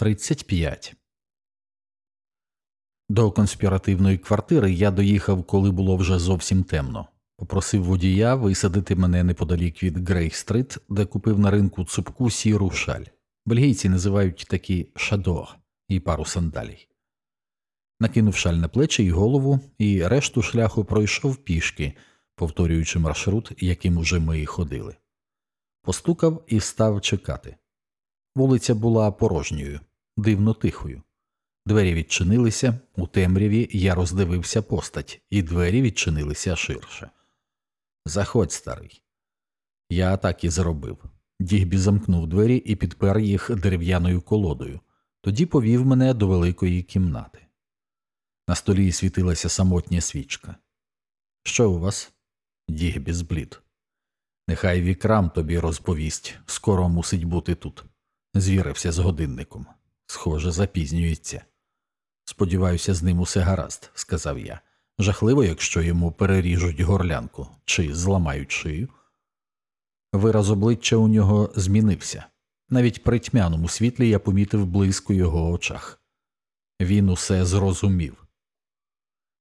35 До конспіративної квартири я доїхав, коли було вже зовсім темно. Попросив водія висадити мене неподалік від Грей-стрит, де купив на ринку цупку сіру шаль. Бельгійці називають такі шадор і пару сандалій. Накинув шаль на плечі й голову, і решту шляху пройшов пішки, повторюючи маршрут, яким уже ми ходили. Постукав і став чекати. Вулиця була порожньою, дивно тихою. Двері відчинилися, у темряві я роздивився постать, і двері відчинилися ширше. Заходь, старий. Я так і зробив. Дігбі замкнув двері і підпер їх дерев'яною колодою, тоді повів мене до великої кімнати. На столі світилася самотня свічка. Що у вас? Дігбі зблід. Нехай вікрам тобі розповість, скоро мусить бути тут. Звірився з годинником. Схоже, запізнюється. Сподіваюся, з ним усе гаразд, сказав я. Жахливо, якщо йому переріжуть горлянку чи зламають шию. Вираз обличчя у нього змінився. Навіть при тьмяному світлі я помітив блиск у його очах. Він усе зрозумів.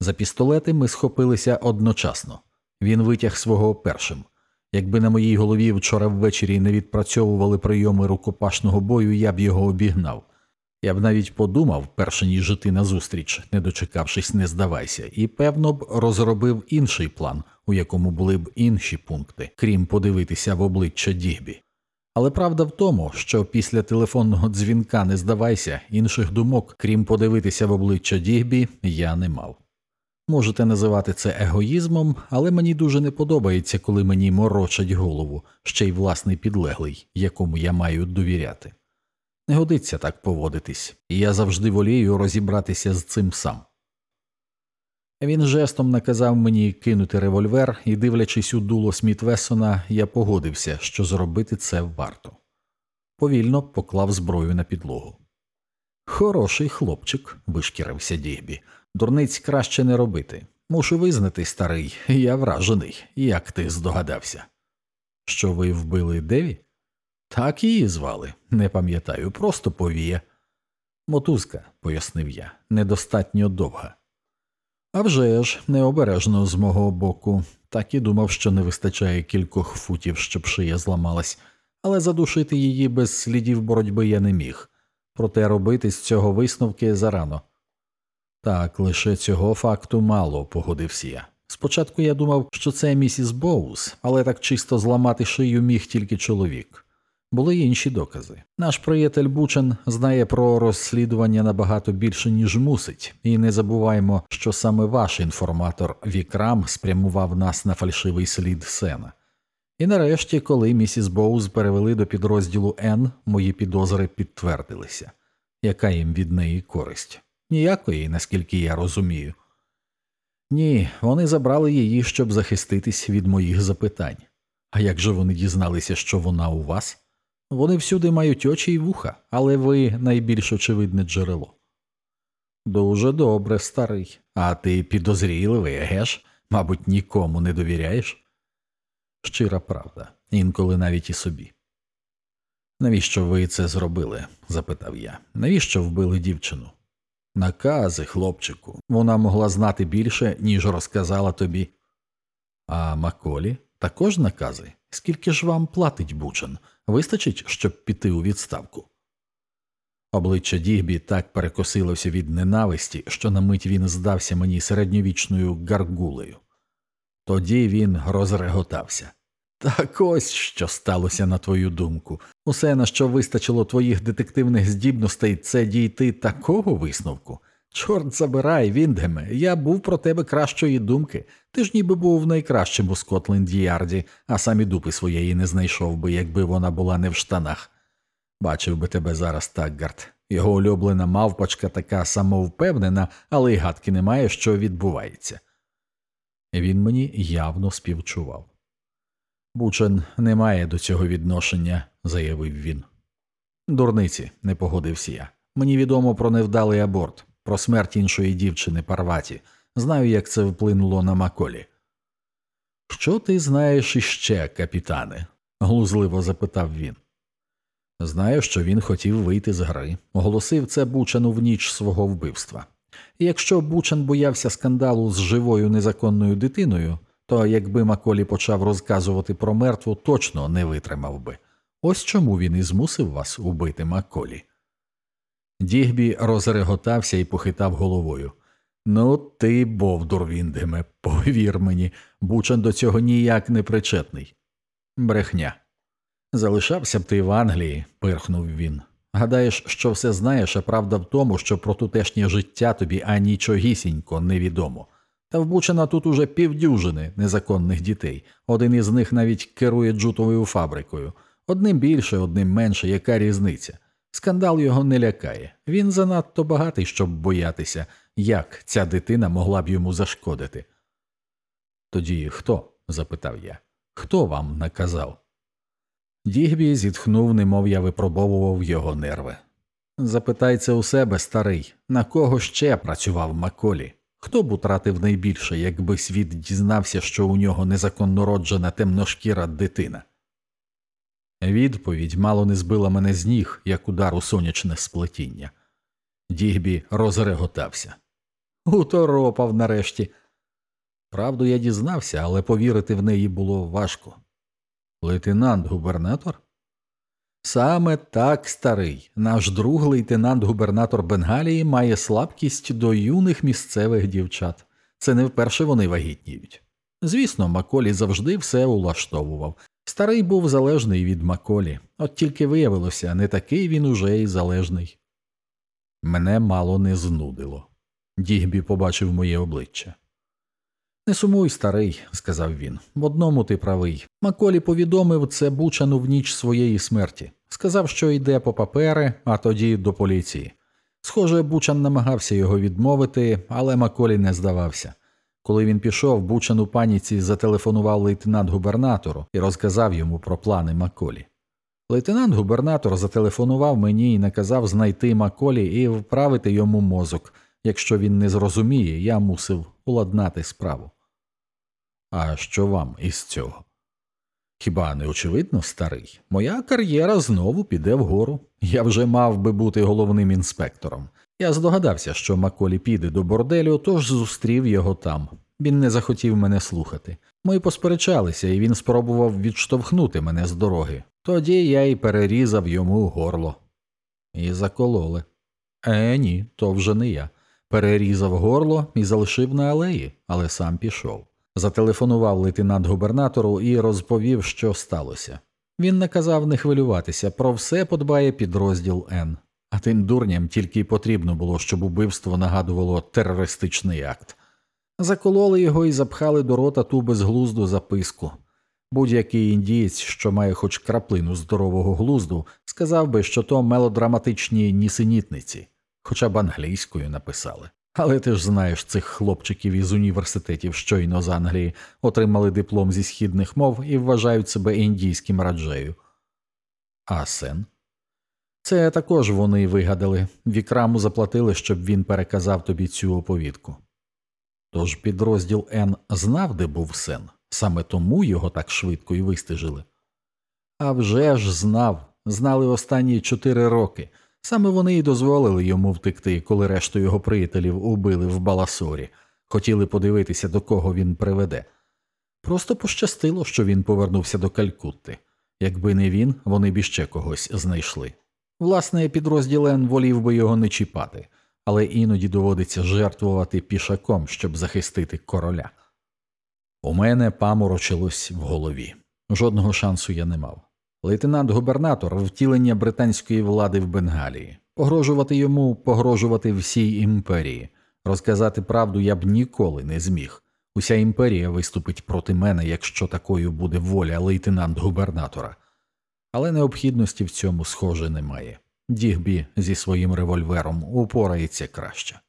За пістолети ми схопилися одночасно. Він витяг свого першим. Якби на моїй голові вчора ввечері не відпрацьовували прийоми рукопашного бою, я б його обігнав. Я б навіть подумав, перше ніж жити назустріч, не дочекавшись, не здавайся, і певно б розробив інший план, у якому були б інші пункти, крім подивитися в обличчя Дігбі. Але правда в тому, що після телефонного дзвінка не здавайся, інших думок, крім подивитися в обличчя Дігбі, я не мав. Можете називати це егоїзмом, але мені дуже не подобається, коли мені морочать голову, ще й власний підлеглий, якому я маю довіряти. Не годиться так поводитись, і я завжди волію розібратися з цим сам. Він жестом наказав мені кинути револьвер, і, дивлячись у дуло Сміт Весона, я погодився, що зробити це варто. Повільно поклав зброю на підлогу. Хороший хлопчик, вишкірився Дігбі. Дурниць краще не робити. Мушу визнати, старий, я вражений, як ти здогадався. Що ви вбили Деві? Так її звали, не пам'ятаю, просто повія. Мотузка, пояснив я, недостатньо довга. «А вже ж, необережно з мого боку, так і думав, що не вистачає кількох футів, щоб шия зламалась, але задушити її без слідів боротьби я не міг, проте робити з цього висновки зарано. Так, лише цього факту мало, погодився я. Спочатку я думав, що це місіс Боус, але так чисто зламати шию міг тільки чоловік. Були інші докази. Наш приятель Бучен знає про розслідування набагато більше, ніж мусить, і не забуваємо, що саме ваш інформатор Вікрам спрямував нас на фальшивий слід сена. І нарешті, коли місіс Боуз перевели до підрозділу Н, мої підозри підтвердилися. Яка їм від неї користь? Ніякої, наскільки я розумію. Ні, вони забрали її, щоб захиститись від моїх запитань. А як же вони дізналися, що вона у вас? Вони всюди мають очі й вуха, але ви найбільш очевидне джерело. Дуже добре, старий, а ти підозріливий, геш? Мабуть, нікому не довіряєш? Щира правда, інколи навіть і собі. Навіщо ви це зробили? запитав я. Навіщо вбили дівчину? Накази, хлопчику, вона могла знати більше, ніж розказала тобі. А Маколі також накази. Скільки ж вам платить Бучен? Вистачить, щоб піти у відставку? Обличчя Дігбі так перекосилося від ненависті, що на мить він здався мені середньовічною гаргулею. Тоді він розреготався. Так ось що сталося на твою думку. Усе, на що вистачило твоїх детективних здібностей, це дійти такого висновку. Чорт забирай, Віндгеме, я був про тебе кращої думки. Ти ж ніби був в найкращому Скотленд Ярді, а самі дупи своєї не знайшов би, якби вона була не в штанах. Бачив би тебе зараз, Такгард. Його улюблена мавпочка така самовпевнена, але й гадки немає, що відбувається. Він мені явно співчував. Бучен не має до цього відношення, заявив він. Дурниці, не погодився я. Мені відомо про невдалий аборт про смерть іншої дівчини Парваті. Знаю, як це вплинуло на Маколі. Що ти знаєш іще, капітане? глузливо запитав він. Знаю, що він хотів вийти з гри, оголосив це Бучану в ніч свого вбивства. І якщо Бучан боявся скандалу з живою незаконною дитиною, то якби Маколі почав розказувати про мертву, точно не витримав би. Ось чому він і змусив вас убити Маколі. Дігбі розреготався і похитав головою. Ну, ти, Бовдур Віндеме, повір мені, Бучан до цього ніяк не причетний. Брехня. Залишався б ти в Англії, пирхнув він. Гадаєш, що все знаєш, а правда в тому, що про тутешнє життя тобі анічогісінько невідомо. Та в Бучана тут уже півдюжини незаконних дітей, один із них навіть керує джутовою фабрикою. Одним більше, одним менше, яка різниця? Скандал його не лякає. Він занадто багатий, щоб боятися, як ця дитина могла б йому зашкодити. Тоді хто? запитав я. Хто вам наказав? Дігбі зітхнув, немов я випробовував його нерви. Запитайся у себе, старий, на кого ще працював Маколі? Хто б утратив найбільше, якби світ дізнався, що у нього незаконно роджена темношкіра дитина? Відповідь мало не збила мене з ніг, як удар у сонячне сплетіння. Дігбі розреготався. Уторопав нарешті. Правду я дізнався, але повірити в неї було важко. Лейтенант губернатор? Саме так, старий, наш друг лейтенант губернатор Бенгалії має слабкість до юних місцевих дівчат. Це не вперше вони вагітніють. Звісно, Маколі завжди все улаштовував. Старий був залежний від Маколі, от тільки виявилося, не такий він уже й залежний. Мене мало не знудило. Дігбі побачив моє обличчя. Не сумуй, старий, сказав він. В одному ти правий. Маколі повідомив це Бучану в ніч своєї смерті. Сказав, що йде по папери, а тоді до поліції. Схоже, Бучан намагався його відмовити, але Маколі не здавався. Коли він пішов, Бучан у паніці зателефонував лейтенант губернатору і розказав йому про плани Маколі. Лейтенант губернатор зателефонував мені і наказав знайти Маколі і вправити йому мозок. Якщо він не зрозуміє, я мусив уладнати справу. А що вам із цього? Хіба не очевидно, старий? Моя кар'єра знову піде вгору. Я вже мав би бути головним інспектором. Я здогадався, що Маколі піде до борделю, тож зустрів його там. Він не захотів мене слухати. Ми посперечалися, і він спробував відштовхнути мене з дороги. Тоді я й перерізав йому горло. І закололи. Е, ні, то вже не я. Перерізав горло і залишив на алеї, але сам пішов. Зателефонував лейтенант губернатору і розповів, що сталося. Він наказав не хвилюватися, про все подбає підрозділ Н. А тим дурням тільки й потрібно було, щоб убивство нагадувало терористичний акт. Закололи його і запхали до рота ту безглузду записку. Будь-який індієць, що має хоч краплину здорового глузду, сказав би, що то мелодраматичні нісенітниці, хоча б англійською написали. Але ти ж знаєш цих хлопчиків із університетів щойно з Англії отримали диплом зі східних мов і вважають себе індійським раджею. А сен? Це також вони вигадали. Вікраму заплатили, щоб він переказав тобі цю оповідку. Тож підрозділ Н знав, де був сен, саме тому його так швидко і вистежили. А вже ж знав, знали останні чотири роки. Саме вони й дозволили йому втекти, коли решту його приятелів убили в баласорі, хотіли подивитися, до кого він приведе. Просто пощастило, що він повернувся до Калькутти. Якби не він, вони б іще когось знайшли. Власне, підрозділ Н волів би його не чіпати, але іноді доводиться жертвувати пішаком, щоб захистити короля. У мене паморочилось в голові. Жодного шансу я не мав. Лейтенант губернатор втілення британської влади в Бенгалії, погрожувати йому, погрожувати всій імперії. Розказати правду я б ніколи не зміг. Уся імперія виступить проти мене, якщо такою буде воля лейтенант губернатора. Але необхідності в цьому, схоже, немає. Дігбі зі своїм револьвером упорається краще.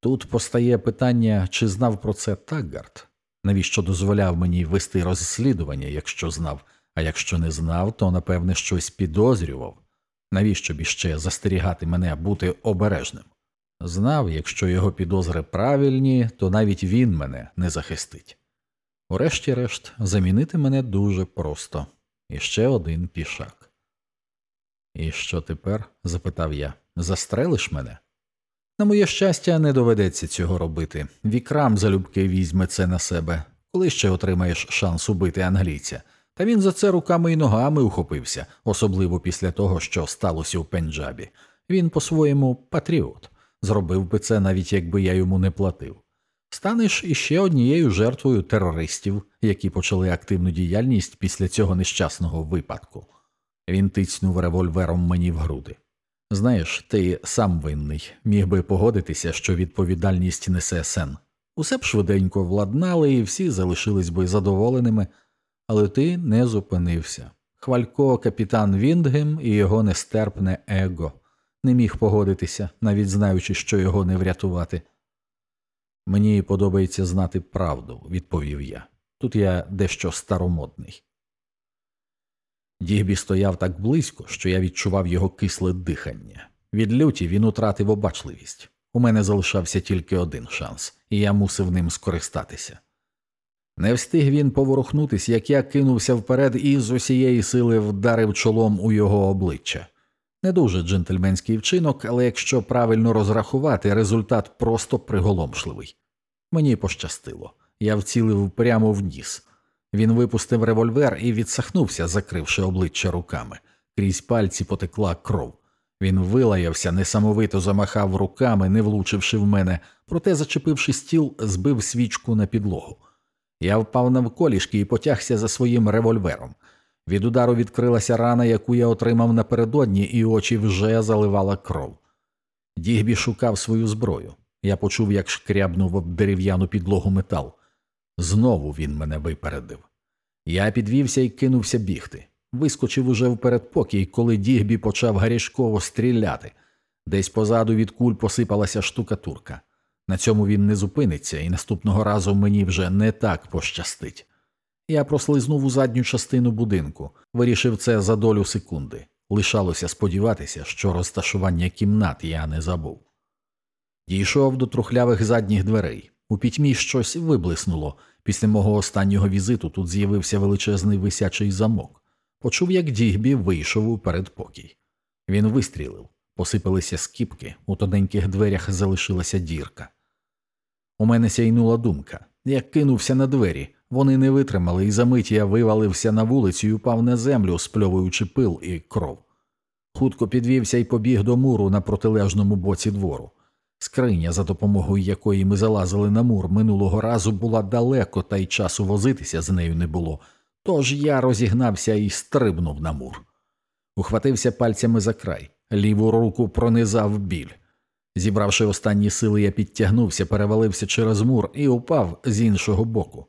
Тут постає питання, чи знав про це Таггард? Навіщо дозволяв мені вести розслідування, якщо знав. А якщо не знав, то напевне щось підозрював. Навіщо б іще застерігати мене бути обережним? Знав, якщо його підозри правильні, то навіть він мене не захистить. Урешті-решт, замінити мене дуже просто І ще один пішак. І що тепер? запитав я. Застрелиш мене? На моє щастя, не доведеться цього робити. Вікрам залюбки візьме це на себе, коли ще отримаєш шанс убити англійця. Та він за це руками і ногами ухопився, особливо після того, що сталося у Пенджабі. Він по-своєму патріот, зробив би це навіть якби я йому не платив. Станеш іще однією жертвою терористів, які почали активну діяльність після цього нещасного випадку. Він тицнув револьвером мені в груди. Знаєш, ти сам винний, міг би погодитися, що відповідальність несе сен. Усе б швиденько владнали, і всі залишились би задоволеними, але ти не зупинився. Хвалько, капітан Віндгем і його нестерпне его не міг погодитися, навіть знаючи, що його не врятувати. Мені подобається знати правду, відповів я. Тут я дещо старомодний. Дігбі стояв так близько, що я відчував його кисле дихання. Від люті він утратив обачливість. У мене залишався тільки один шанс, і я мусив ним скористатися. Не встиг він поворухнутись, як я кинувся вперед і з усієї сили вдарив чолом у його обличчя. Не дуже джентльменський вчинок, але якщо правильно розрахувати, результат просто приголомшливий. Мені пощастило, я вцілив прямо в ніс. Він випустив револьвер і відсахнувся, закривши обличчя руками. Крізь пальці потекла кров. Він вилаявся, несамовито замахав руками, не влучивши в мене, проте, зачепивши стіл, збив свічку на підлогу. Я впав навколішки і потягся за своїм револьвером. Від удару відкрилася рана, яку я отримав напередодні, і очі вже заливала кров. Дігбі шукав свою зброю. Я почув, як шкрябнув об дерев'яну підлогу метал. Знову він мене випередив. Я підвівся і кинувся бігти. Вискочив уже в передпокій, коли Дігбі почав гарячково стріляти. Десь позаду від куль посипалася штукатурка. На цьому він не зупиниться, і наступного разу мені вже не так пощастить. Я прослизнув у задню частину будинку, вирішив це за долю секунди. Лишалося сподіватися, що розташування кімнат я не забув. Дійшов до трухлявих задніх дверей. У пітьмі щось виблиснуло. Після мого останнього візиту тут з'явився величезний висячий замок. Почув, як Дігбі вийшов у передпокій. Він вистрілив, посипалися скіпки, у тоненьких дверях залишилася дірка. У мене сяйнула думка. Я кинувся на двері, вони не витримали, і за мить я вивалився на вулицю і упав на землю, спльовуючи пил і кров. Хутко підвівся і побіг до муру на протилежному боці двору. Скриня, за допомогою якої ми залазили на мур минулого разу, була далеко, та й часу возитися з нею не було, тож я розігнався і стрибнув на мур. Ухватився пальцями за край, ліву руку пронизав біль. Зібравши останні сили, я підтягнувся, перевалився через мур і упав з іншого боку.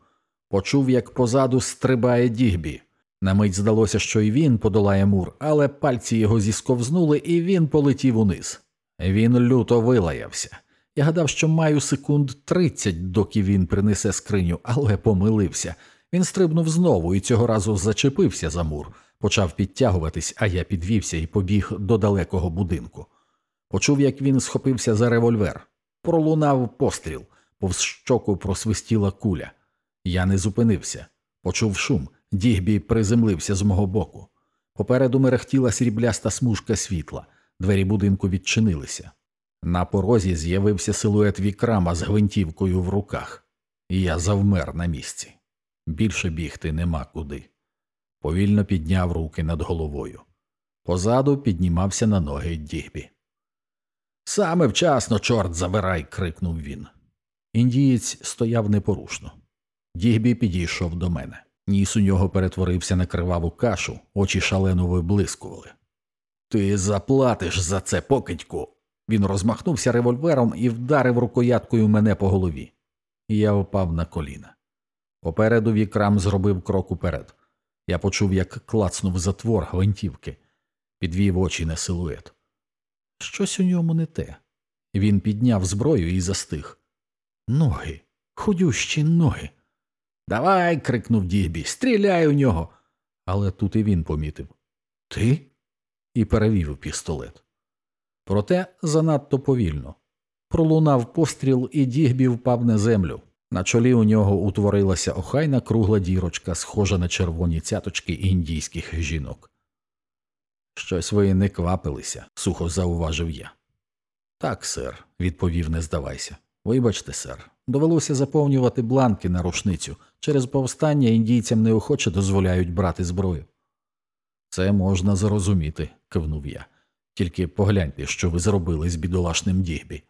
Почув, як позаду стрибає дігбі. На мить здалося, що й він подолає мур, але пальці його зісковзнули, і він полетів униз. Він люто вилаявся. Я гадав, що маю секунд тридцять, доки він принесе скриню, але помилився. Він стрибнув знову і цього разу зачепився за мур, почав підтягуватись, а я підвівся і побіг до далекого будинку. Почув, як він схопився за револьвер. Пролунав постріл, повз щоку просвистіла куля. Я не зупинився. Почув шум, дігбі приземлився з мого боку. Попереду мерехтіла срібляста смужка світла, двері будинку відчинилися. На порозі з'явився силует вікрама з гвинтівкою в руках, і я завмер на місці. Більше бігти нема куди. Повільно підняв руки над головою. Позаду піднімався на ноги дігбі. Саме вчасно, чорт забирай. крикнув він. Індієць стояв непорушно. Дігбі підійшов до мене. Ніс у нього перетворився на криваву кашу, очі шалено виблискували. Ти заплатиш за це, покидьку. Він розмахнувся револьвером і вдарив рукояткою мене по голові. Я впав на коліна. Попереду вікрам зробив крок уперед. Я почув, як клацнув затвор гвинтівки, підвів очі на силует. Щось у ньому не те. Він підняв зброю і застиг. Ноги, ходющі ноги. Давай. крикнув Дігбі, стріляй у нього. Але тут і він помітив Ти? і перевів пістолет. Проте занадто повільно. Пролунав постріл, і Дігбі впав на землю. На чолі у нього утворилася охайна кругла дірочка, схожа на червоні цяточки індійських жінок. Щось ви не квапилися, сухо зауважив я. Так, сер, відповів, не здавайся. Вибачте, сер, довелося заповнювати бланки на рушницю. Через повстання індійцям неохоче дозволяють брати зброю. Це можна зрозуміти, кивнув я. Тільки погляньте, що ви зробили з бідолашним Дігбі.